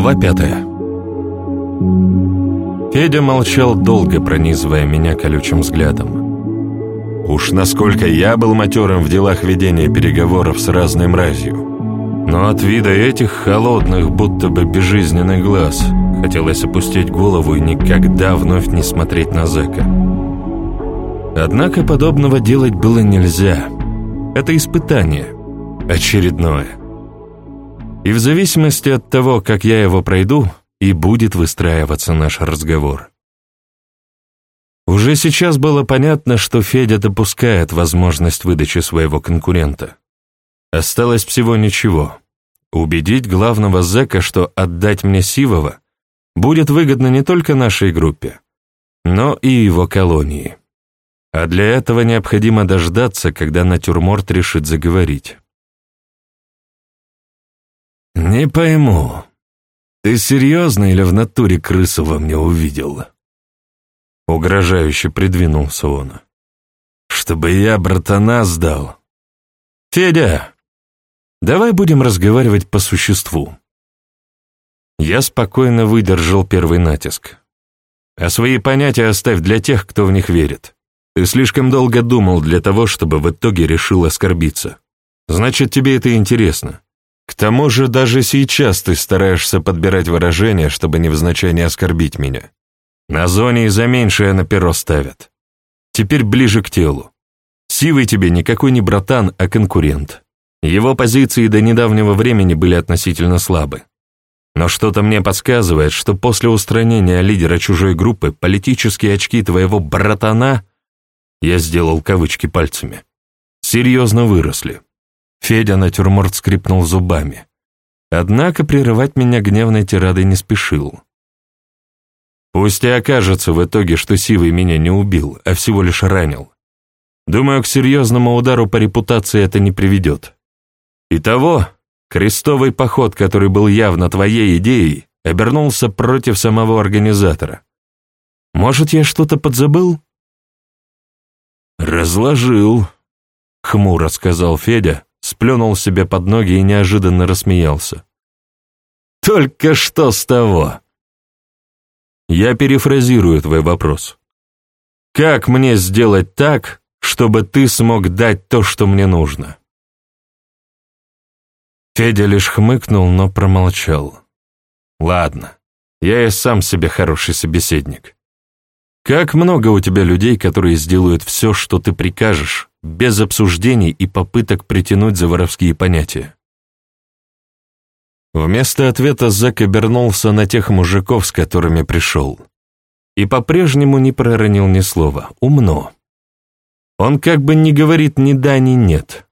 Глава пятая Федя молчал долго, пронизывая меня колючим взглядом. Уж насколько я был матерым в делах ведения переговоров с разной мразью. Но от вида этих холодных, будто бы безжизненных глаз, хотелось опустить голову и никогда вновь не смотреть на зэка. Однако подобного делать было нельзя. Это испытание. Очередное. И в зависимости от того, как я его пройду, и будет выстраиваться наш разговор. Уже сейчас было понятно, что Федя допускает возможность выдачи своего конкурента. Осталось всего ничего. Убедить главного зэка, что отдать мне Сивова будет выгодно не только нашей группе, но и его колонии. А для этого необходимо дождаться, когда натюрморт решит заговорить. «Не пойму, ты серьезно или в натуре крысу во мне увидел?» Угрожающе придвинулся он. «Чтобы я братана сдал». «Федя, давай будем разговаривать по существу». Я спокойно выдержал первый натиск. А свои понятия оставь для тех, кто в них верит. Ты слишком долго думал для того, чтобы в итоге решил оскорбиться. Значит, тебе это интересно. К тому же даже сейчас ты стараешься подбирать выражения, чтобы невзначай не оскорбить меня. На зоне и за меньшее на перо ставят. Теперь ближе к телу. Сивый тебе никакой не братан, а конкурент. Его позиции до недавнего времени были относительно слабы. Но что-то мне подсказывает, что после устранения лидера чужой группы политические очки твоего братана, я сделал кавычки пальцами, серьезно выросли. Федя натюрморт скрипнул зубами. Однако прерывать меня гневной тирадой не спешил. Пусть и окажется в итоге, что Сивый меня не убил, а всего лишь ранил. Думаю, к серьезному удару по репутации это не приведет. Итого, крестовый поход, который был явно твоей идеей, обернулся против самого организатора. Может, я что-то подзабыл? Разложил, — хмуро сказал Федя, сплюнул себе под ноги и неожиданно рассмеялся. «Только что с того?» Я перефразирую твой вопрос. «Как мне сделать так, чтобы ты смог дать то, что мне нужно?» Федя лишь хмыкнул, но промолчал. «Ладно, я и сам себе хороший собеседник. Как много у тебя людей, которые сделают все, что ты прикажешь, без обсуждений и попыток притянуть за воровские понятия. Вместо ответа Зак обернулся на тех мужиков, с которыми пришел. И по-прежнему не проронил ни слова. Умно. Он как бы не говорит ни да, ни нет.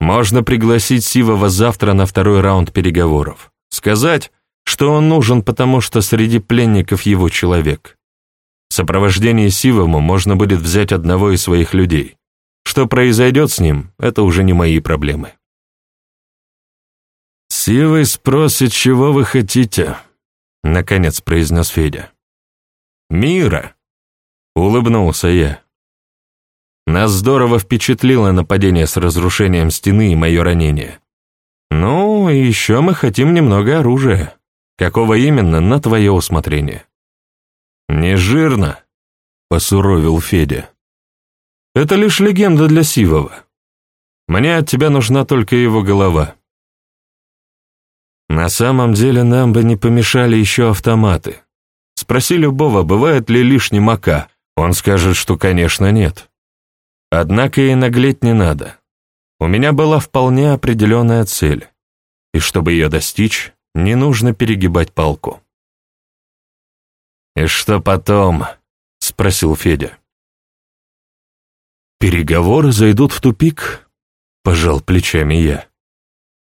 Можно пригласить Сивова завтра на второй раунд переговоров. Сказать, что он нужен, потому что среди пленников его человек. Сопровождении Сивому можно будет взять одного из своих людей. Что произойдет с ним, это уже не мои проблемы. «Сивый спросит, чего вы хотите», — наконец произнес Федя. «Мира», — улыбнулся я. Нас здорово впечатлило нападение с разрушением стены и мое ранение. Ну, и еще мы хотим немного оружия. Какого именно, на твое усмотрение. «Не жирно», — посуровил Федя. «Это лишь легенда для Сивова. Мне от тебя нужна только его голова». На самом деле нам бы не помешали еще автоматы. Спроси любого, бывает ли лишний мака. Он скажет, что, конечно, нет. Однако и наглеть не надо. У меня была вполне определенная цель. И чтобы ее достичь, не нужно перегибать палку. «И что потом?» — спросил Федя. «Переговоры зайдут в тупик», — пожал плечами я.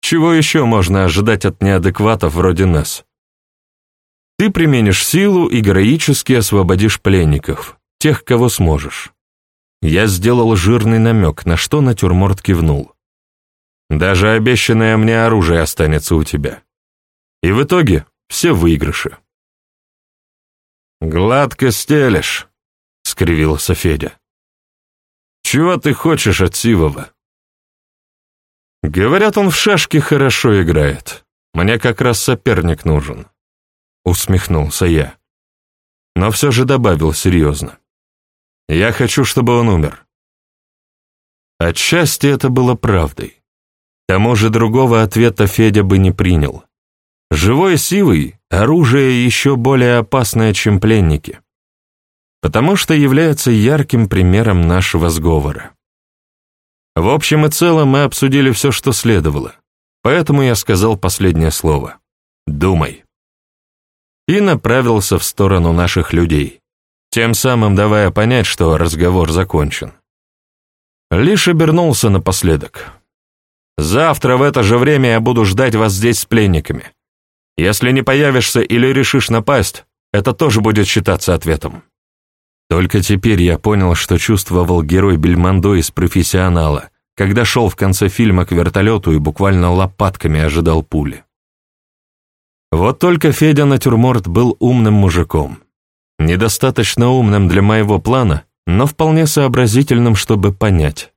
«Чего еще можно ожидать от неадекватов вроде нас? Ты применишь силу и героически освободишь пленников, тех, кого сможешь». Я сделал жирный намек, на что натюрморт кивнул. «Даже обещанное мне оружие останется у тебя. И в итоге все выигрыши». «Гладко стелешь», — скривился Федя. «Чего ты хочешь от Сивова?» «Говорят, он в шашки хорошо играет. Мне как раз соперник нужен», — усмехнулся я. Но все же добавил серьезно. «Я хочу, чтобы он умер». Отчасти это было правдой. К тому же другого ответа Федя бы не принял. Живой силой оружие еще более опасное, чем пленники, потому что является ярким примером нашего сговора. В общем и целом мы обсудили все, что следовало, поэтому я сказал последнее слово. «Думай». И направился в сторону наших людей, тем самым давая понять, что разговор закончен. Лишь обернулся напоследок. «Завтра в это же время я буду ждать вас здесь с пленниками. Если не появишься или решишь напасть, это тоже будет считаться ответом». Только теперь я понял, что чувствовал герой Бельмондо из «Профессионала», когда шел в конце фильма к вертолету и буквально лопатками ожидал пули. Вот только Федя Натюрморт был умным мужиком. Недостаточно умным для моего плана, но вполне сообразительным, чтобы понять.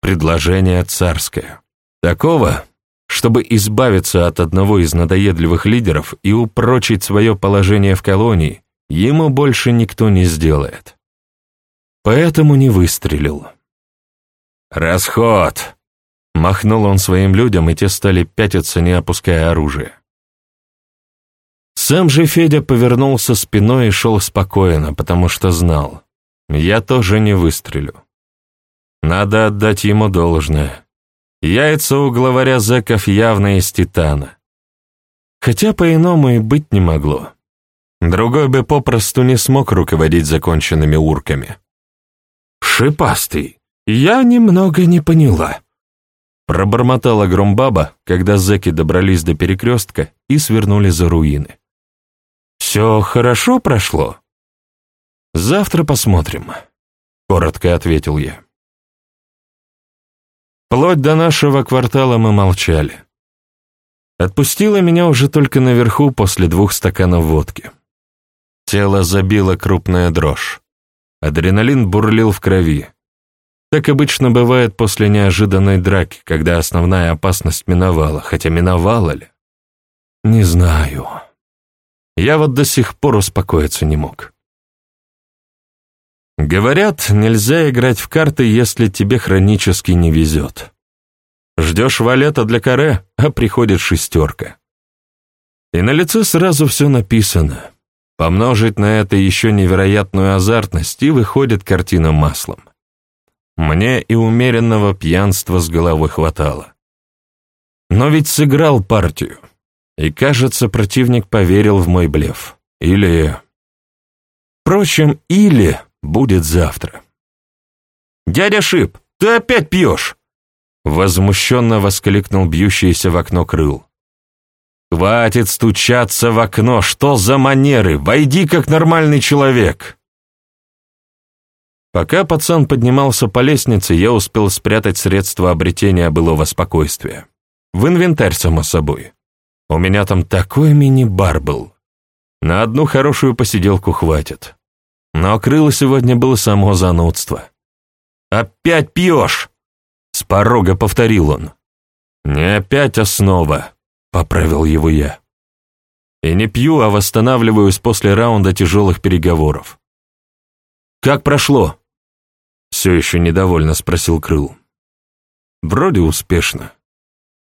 Предложение царское. Такого, чтобы избавиться от одного из надоедливых лидеров и упрочить свое положение в колонии, ему больше никто не сделает. Поэтому не выстрелил. «Расход!» — махнул он своим людям, и те стали пятиться, не опуская оружие. Сам же Федя повернулся спиной и шел спокойно, потому что знал, я тоже не выстрелю. Надо отдать ему должное. Яйца у главаря зэков явно из титана. Хотя по-иному и быть не могло. Другой бы попросту не смог руководить законченными урками. «Шипастый, я немного не поняла», — пробормотала Громбаба, когда зэки добрались до перекрестка и свернули за руины. «Все хорошо прошло?» «Завтра посмотрим», — коротко ответил я. Вплоть до нашего квартала мы молчали. Отпустила меня уже только наверху после двух стаканов водки. Тело забило крупная дрожь. Адреналин бурлил в крови. Так обычно бывает после неожиданной драки, когда основная опасность миновала, хотя миновала ли? Не знаю. Я вот до сих пор успокоиться не мог. Говорят, нельзя играть в карты, если тебе хронически не везет. Ждешь валета для каре, а приходит шестерка. И на лице сразу все написано. Помножить на это еще невероятную азартность, и выходит картина маслом. Мне и умеренного пьянства с головой хватало. Но ведь сыграл партию. И, кажется, противник поверил в мой блеф. Или... Впрочем, или будет завтра. «Дядя Шип, ты опять пьешь!» Возмущенно воскликнул бьющийся в окно крыл. «Хватит стучаться в окно! Что за манеры? Войди как нормальный человек!» Пока пацан поднимался по лестнице, я успел спрятать средства обретения былого спокойствия. В инвентарь, само собой. У меня там такой мини-бар был. На одну хорошую посиделку хватит. Но крыло сегодня было само занудство. «Опять пьешь!» — с порога повторил он. «Не опять основа», — поправил его я. «И не пью, а восстанавливаюсь после раунда тяжелых переговоров». «Как прошло?» — все еще недовольно спросил Крыл. «Вроде успешно.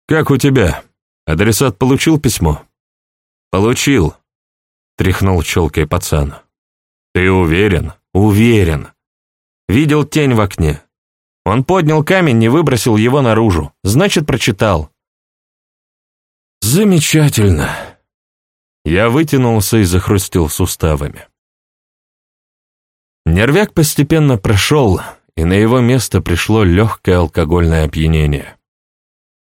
Как у тебя? Адресат получил письмо?» «Получил», — тряхнул челкой пацан. «Ты уверен?» «Уверен. Видел тень в окне. Он поднял камень, не выбросил его наружу. Значит, прочитал». «Замечательно». Я вытянулся и захрустил суставами. Нервяк постепенно прошел, и на его место пришло легкое алкогольное опьянение.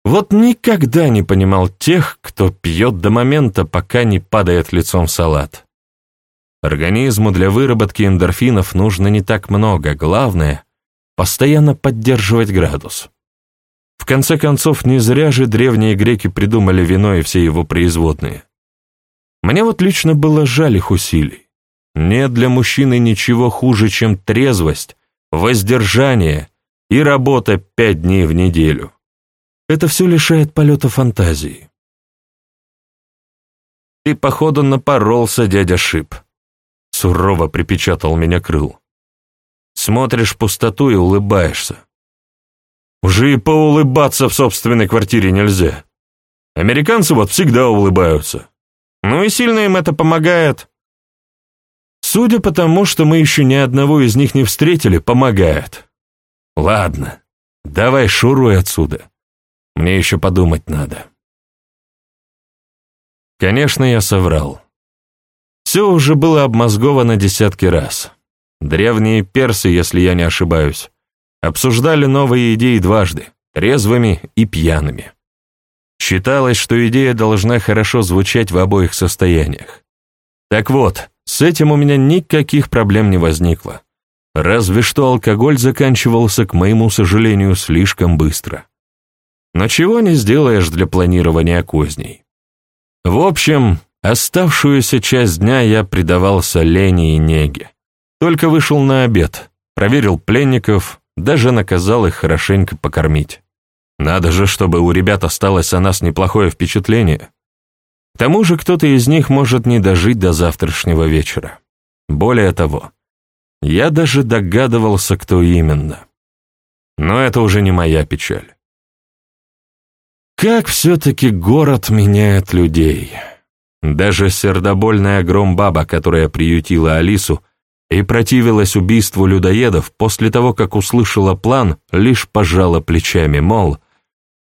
Вот никогда не понимал тех, кто пьет до момента, пока не падает лицом в салат. Организму для выработки эндорфинов нужно не так много, главное — постоянно поддерживать градус. В конце концов, не зря же древние греки придумали вино и все его производные. Мне вот лично было жаль их усилий. Нет для мужчины ничего хуже, чем трезвость, воздержание и работа пять дней в неделю. Это все лишает полета фантазии. Ты, походу, напоролся, дядя Шип. Сурово припечатал меня крыл. Смотришь в пустоту и улыбаешься. Уже и поулыбаться в собственной квартире нельзя. Американцы вот всегда улыбаются. Ну и сильно им это помогает. Судя по тому, что мы еще ни одного из них не встретили, помогает. Ладно, давай шуруй отсюда. Мне еще подумать надо. Конечно, я соврал. Все уже было обмозговано десятки раз. Древние персы, если я не ошибаюсь, обсуждали новые идеи дважды, трезвыми и пьяными. Считалось, что идея должна хорошо звучать в обоих состояниях. Так вот, с этим у меня никаких проблем не возникло. Разве что алкоголь заканчивался, к моему сожалению, слишком быстро. Но чего не сделаешь для планирования козней. В общем, оставшуюся часть дня я предавался лени и неге. Только вышел на обед, проверил пленников, даже наказал их хорошенько покормить. Надо же, чтобы у ребят осталось о нас неплохое впечатление. К тому же кто-то из них может не дожить до завтрашнего вечера. Более того, я даже догадывался, кто именно. Но это уже не моя печаль. Как все-таки город меняет людей. Даже сердобольная громбаба, которая приютила Алису и противилась убийству людоедов, после того, как услышала план, лишь пожала плечами, мол,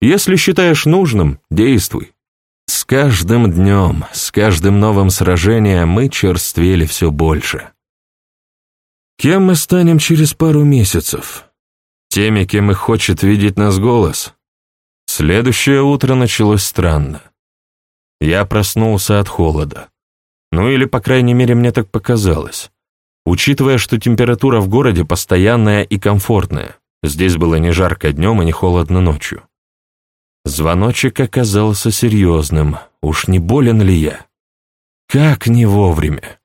если считаешь нужным, действуй. С каждым днем, с каждым новым сражением мы черствели все больше. Кем мы станем через пару месяцев? Теми, кем и хочет видеть нас голос? Следующее утро началось странно. Я проснулся от холода. Ну или, по крайней мере, мне так показалось. Учитывая, что температура в городе постоянная и комфортная, здесь было не жарко днем и не холодно ночью. Звоночек оказался серьезным. Уж не болен ли я? Как не вовремя?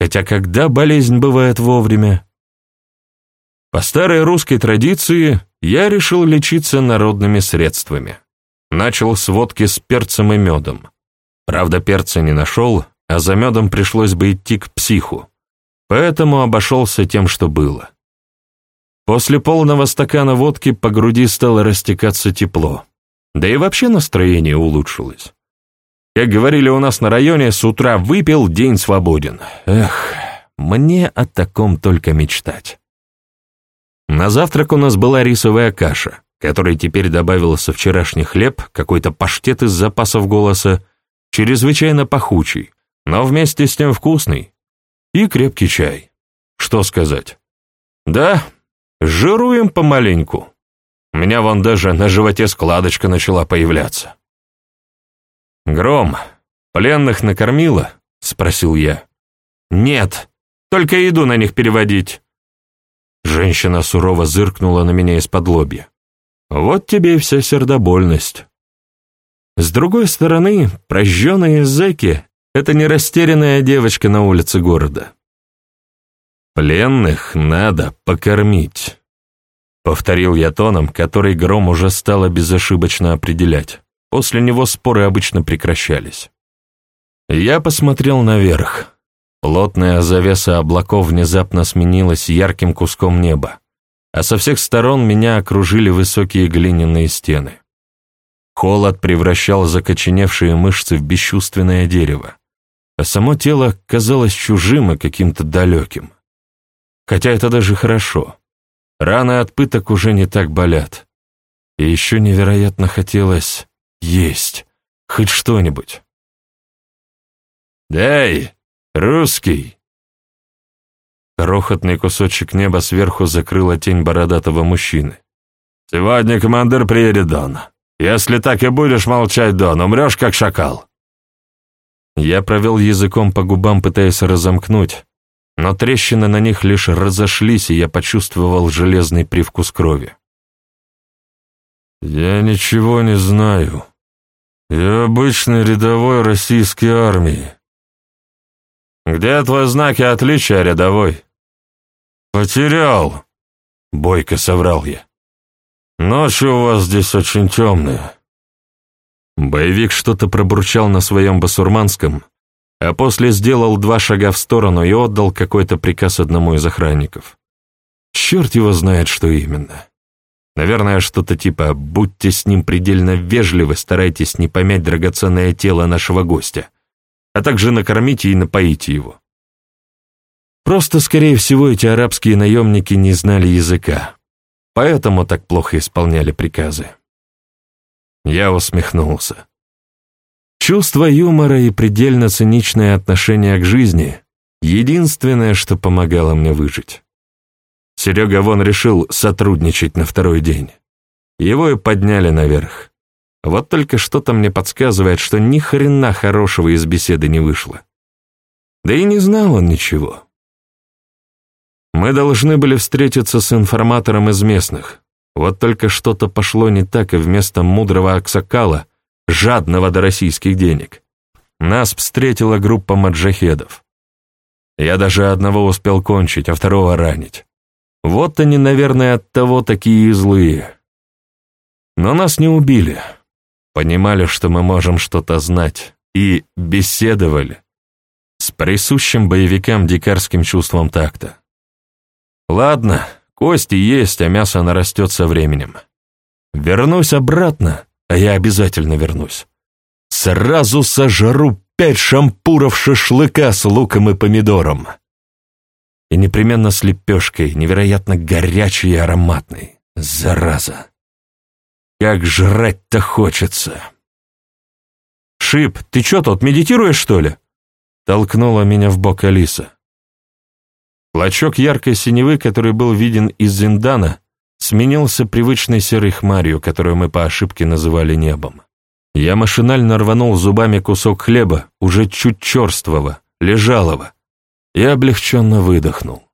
Хотя когда болезнь бывает вовремя? По старой русской традиции я решил лечиться народными средствами. Начал с водки с перцем и медом. Правда, перца не нашел, а за медом пришлось бы идти к психу. Поэтому обошелся тем, что было. После полного стакана водки по груди стало растекаться тепло. Да и вообще настроение улучшилось. Как говорили у нас на районе, с утра выпил, день свободен. Эх, мне о таком только мечтать. На завтрак у нас была рисовая каша, которой теперь добавился вчерашний хлеб, какой-то паштет из запасов голоса, чрезвычайно пахучий, но вместе с тем вкусный, и крепкий чай. Что сказать? Да, жируем помаленьку. У меня вон даже на животе складочка начала появляться. «Гром, пленных накормила?» — спросил я. «Нет, только еду на них переводить». Женщина сурово зыркнула на меня из-под лобья. «Вот тебе и вся сердобольность». С другой стороны, прожженные зэки — это не растерянная девочка на улице города. Пленных надо покормить. Повторил я тоном, который Гром уже стало безошибочно определять. После него споры обычно прекращались. Я посмотрел наверх. Плотная завеса облаков внезапно сменилась ярким куском неба, а со всех сторон меня окружили высокие глиняные стены. Холод превращал закоченевшие мышцы в бесчувственное дерево, а само тело казалось чужим и каким-то далеким. Хотя это даже хорошо. Раны от пыток уже не так болят. И еще невероятно хотелось есть, хоть что-нибудь. «Дай, русский!» Крохотный кусочек неба сверху закрыла тень бородатого мужчины. «Сегодня командир приедет, Дон. Если так и будешь молчать, Дон, умрешь, как шакал». Я провел языком по губам, пытаясь разомкнуть, но трещины на них лишь разошлись, и я почувствовал железный привкус крови. «Я ничего не знаю. Я обычный рядовой российской армии». «Где твой знаки отличия, рядовой?» «Потерял», — бойко соврал я. «Ночью у вас здесь очень темная». Боевик что-то пробурчал на своем басурманском, а после сделал два шага в сторону и отдал какой-то приказ одному из охранников. Черт его знает, что именно. Наверное, что-то типа «будьте с ним предельно вежливы, старайтесь не помять драгоценное тело нашего гостя, а также накормите и напоите его». Просто, скорее всего, эти арабские наемники не знали языка, поэтому так плохо исполняли приказы. Я усмехнулся. Чувство юмора и предельно циничное отношение к жизни — единственное, что помогало мне выжить. Серега вон решил сотрудничать на второй день. Его и подняли наверх. Вот только что-то мне подсказывает, что ни хрена хорошего из беседы не вышло. Да и не знал он ничего. Мы должны были встретиться с информатором из местных. Вот только что-то пошло не так, и вместо мудрого аксакала — жадного до российских денег. Нас встретила группа маджахедов. Я даже одного успел кончить, а второго ранить. Вот они, наверное, от того такие злые. Но нас не убили. Понимали, что мы можем что-то знать, и беседовали с присущим боевикам дикарским чувством такта. Ладно, кости есть, а мясо нарастет со временем. Вернусь обратно, а я обязательно вернусь. Сразу сожру пять шампуров шашлыка с луком и помидором. И непременно с лепешкой, невероятно горячей и ароматной. Зараза! Как жрать-то хочется! «Шип, ты чё тут, медитируешь, что ли?» Толкнула меня в бок Алиса. Клочок яркой синевы, который был виден из Зиндана, сменился привычной серой хмарью, которую мы по ошибке называли небом. Я машинально рванул зубами кусок хлеба, уже чуть черствого, лежалого, и облегченно выдохнул.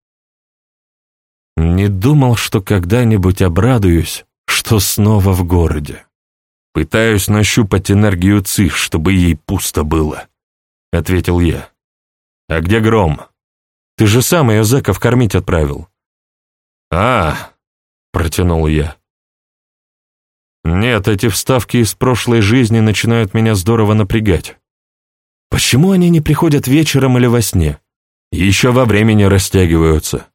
Не думал, что когда-нибудь обрадуюсь, что снова в городе. Пытаюсь нащупать энергию ЦИ, чтобы ей пусто было, — ответил я. А где Гром? Ты же сам ее зэков кормить отправил. А, протянул я. Нет, эти вставки из прошлой жизни начинают меня здорово напрягать. Почему они не приходят вечером или во сне? Еще во времени растягиваются.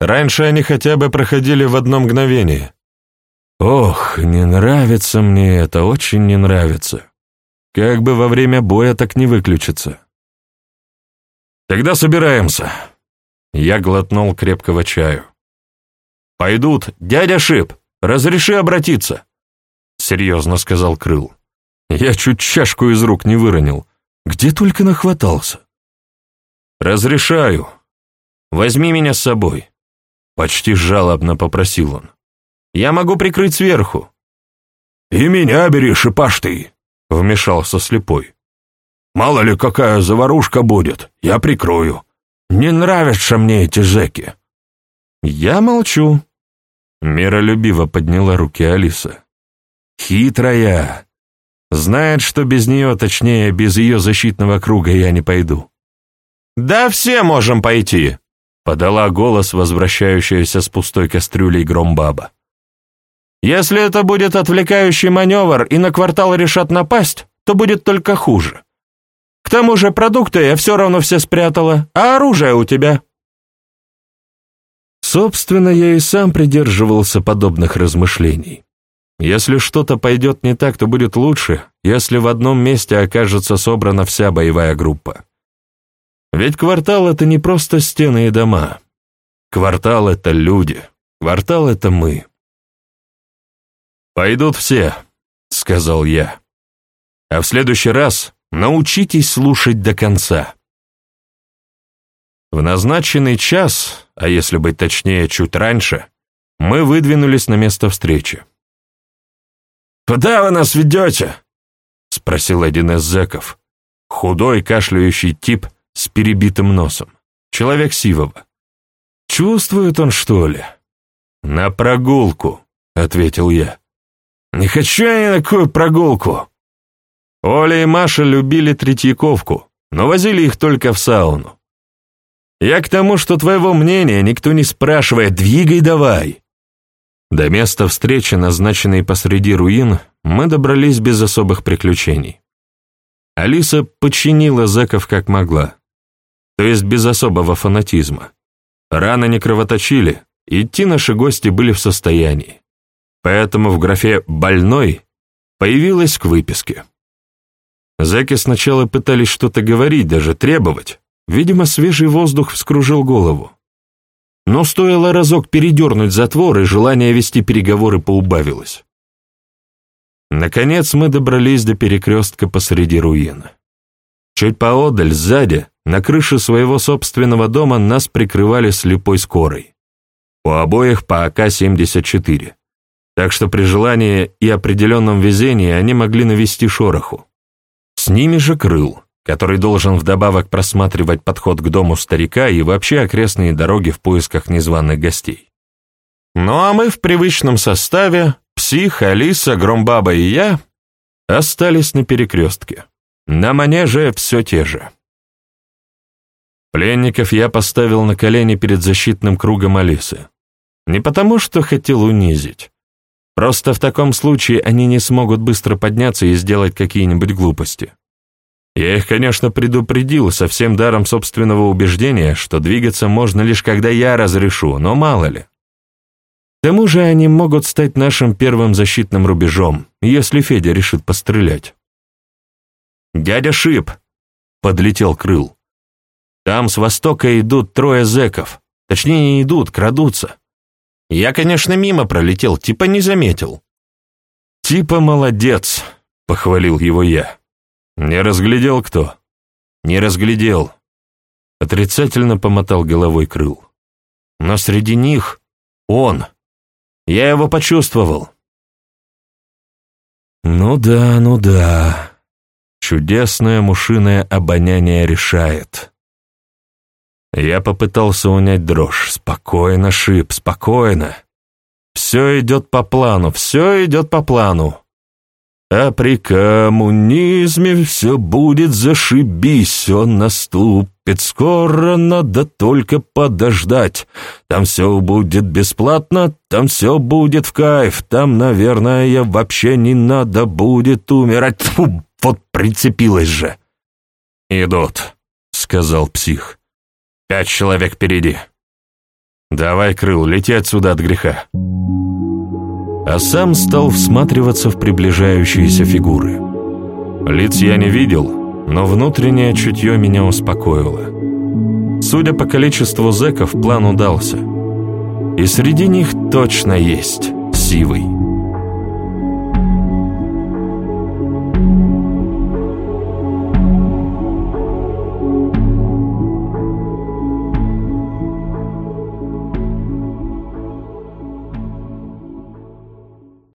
Раньше они хотя бы проходили в одно мгновение. Ох, не нравится мне это, очень не нравится. Как бы во время боя так не выключиться. Тогда собираемся. Я глотнул крепкого чаю. «Пойдут. Дядя Шип, разреши обратиться!» Серьезно сказал Крыл. Я чуть чашку из рук не выронил. Где только нахватался. «Разрешаю. Возьми меня с собой», — почти жалобно попросил он. «Я могу прикрыть сверху». «И меня бери, шипаш ты», — вмешался слепой. «Мало ли какая заварушка будет, я прикрою. Не нравятся мне эти зэки». «Я молчу», — миролюбиво подняла руки Алиса. «Хитрая. Знает, что без нее, точнее, без ее защитного круга я не пойду». «Да все можем пойти», — подала голос возвращающаяся с пустой кастрюлей Громбаба. «Если это будет отвлекающий маневр и на квартал решат напасть, то будет только хуже. Тому же продукты я все равно все спрятала, а оружие у тебя». Собственно, я и сам придерживался подобных размышлений. Если что-то пойдет не так, то будет лучше, если в одном месте окажется собрана вся боевая группа. Ведь квартал — это не просто стены и дома. Квартал — это люди. Квартал — это мы. «Пойдут все», — сказал я. «А в следующий раз научитесь слушать до конца». В назначенный час, а если быть точнее, чуть раньше, мы выдвинулись на место встречи. «Куда вы нас ведете?» — спросил один из зэков. Худой, кашляющий тип с перебитым носом. Человек сивого. «Чувствует он, что ли?» «На прогулку», — ответил я. «Не хочу я ни на какую прогулку». Оля и Маша любили Третьяковку, но возили их только в сауну. Я к тому, что твоего мнения никто не спрашивает, двигай давай. До места встречи, назначенной посреди руин, мы добрались без особых приключений. Алиса подчинила зэков как могла, то есть без особого фанатизма. Раны не кровоточили, идти наши гости были в состоянии. Поэтому в графе «больной» появилась к выписке. Зэки сначала пытались что-то говорить, даже требовать. Видимо, свежий воздух вскружил голову. Но стоило разок передернуть затвор, и желание вести переговоры поубавилось. Наконец мы добрались до перекрестка посреди руин. Чуть поодаль, сзади, на крыше своего собственного дома нас прикрывали слепой скорой. У обоих по АК-74. Так что при желании и определенном везении они могли навести шороху. С ними же крыл, который должен вдобавок просматривать подход к дому старика и вообще окрестные дороги в поисках незваных гостей. Ну а мы в привычном составе, псих, Алиса, Громбаба и я, остались на перекрестке. На манеже все те же. Пленников я поставил на колени перед защитным кругом Алисы. Не потому, что хотел унизить. Просто в таком случае они не смогут быстро подняться и сделать какие-нибудь глупости. Я их, конечно, предупредил со всем даром собственного убеждения, что двигаться можно лишь когда я разрешу, но мало ли. К тому же они могут стать нашим первым защитным рубежом, если Федя решит пострелять. «Дядя Шип!» — подлетел Крыл. «Там с востока идут трое зэков. Точнее, не идут, крадутся. Я, конечно, мимо пролетел, типа не заметил». «Типа молодец», — похвалил его я. «Не разглядел кто?» «Не разглядел». Отрицательно помотал головой крыл. «Но среди них он. Я его почувствовал». «Ну да, ну да. Чудесное мушиное обоняние решает». Я попытался унять дрожь. Спокойно, Шип, спокойно. Все идет по плану, все идет по плану. А при коммунизме все будет зашибись, он наступит скоро, надо только подождать. Там все будет бесплатно, там все будет в кайф, там, наверное, вообще не надо будет умирать. Фу, вот прицепилась же. «Идут», — сказал псих. «Пять человек впереди. Давай, Крыл, лети отсюда от греха» а сам стал всматриваться в приближающиеся фигуры. Лиц я не видел, но внутреннее чутье меня успокоило. Судя по количеству зэков, план удался. И среди них точно есть Сивый.